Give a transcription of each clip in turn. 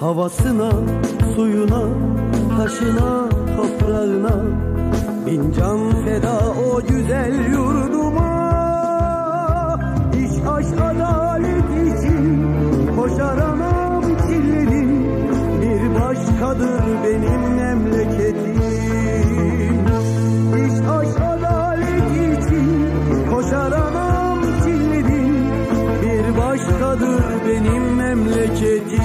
Havasına, suyuna, taşına, toprağına. Bin can feda o güzel yurduma. İş aşk adalet için Koşar anam çilledim Bir başkadır benim başkadır benim memleketim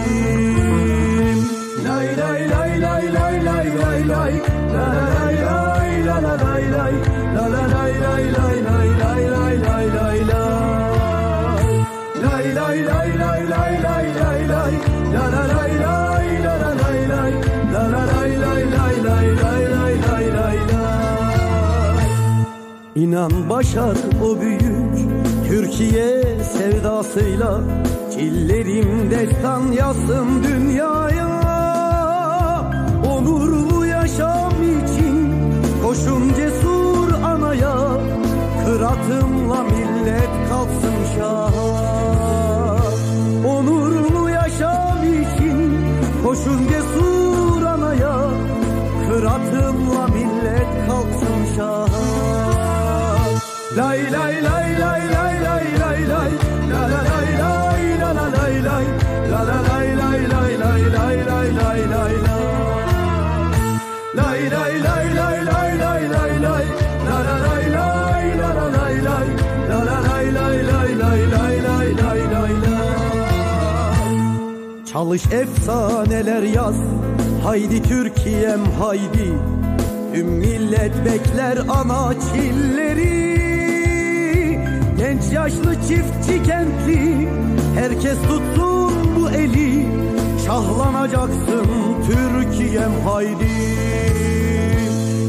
Lay lay lay lay lay lay lay lay La la lay lay la la lay lay La la lay lay lay lay lay lay lay İnan başar o büyük Türkiye sevdasıyla Çillerim destan yazsın dünyaya. Onurlu yaşam için koşun cesur anaya Kıratımla millet kalksın şaha. Onurlu yaşam için koşun cesur anaya Kıratımla millet kalksın şaha Lay lay lay lay lay lay lay lay La la lay lay la la lay lay La la lay lay lay lay lay lay lay lay Lay lay lay lay lay lay lay lay La la lay lay la la lay lay La la lay lay lay lay lay lay lay lay lay Çalış efsaneler yaz Haydi Türkiye'm haydi Tüm millet bekler ana çilleri yaşlı çiftçi kentli Herkes tutsun bu eli Şahlanacaksın Türkiye'm haydi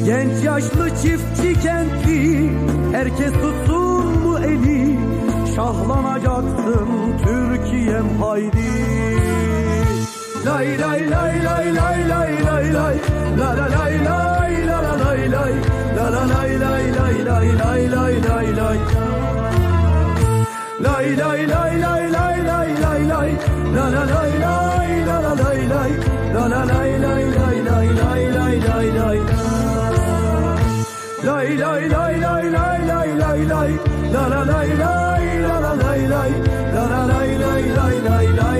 Genç yaşlı çiftçi kentli Herkes tutsun bu eli Şahlanacaksın Türkiye'm haydi Lay lay lay lay lay lay lay lay La la lay lay Lay lay lay lay lay lay lay lay La la lay lay la la lay lay La la lay lay lay lay lay lay lay lay Lay lay lay lay lay lay lay lay La la lay lay la la lay lay La la lay lay lay lay lay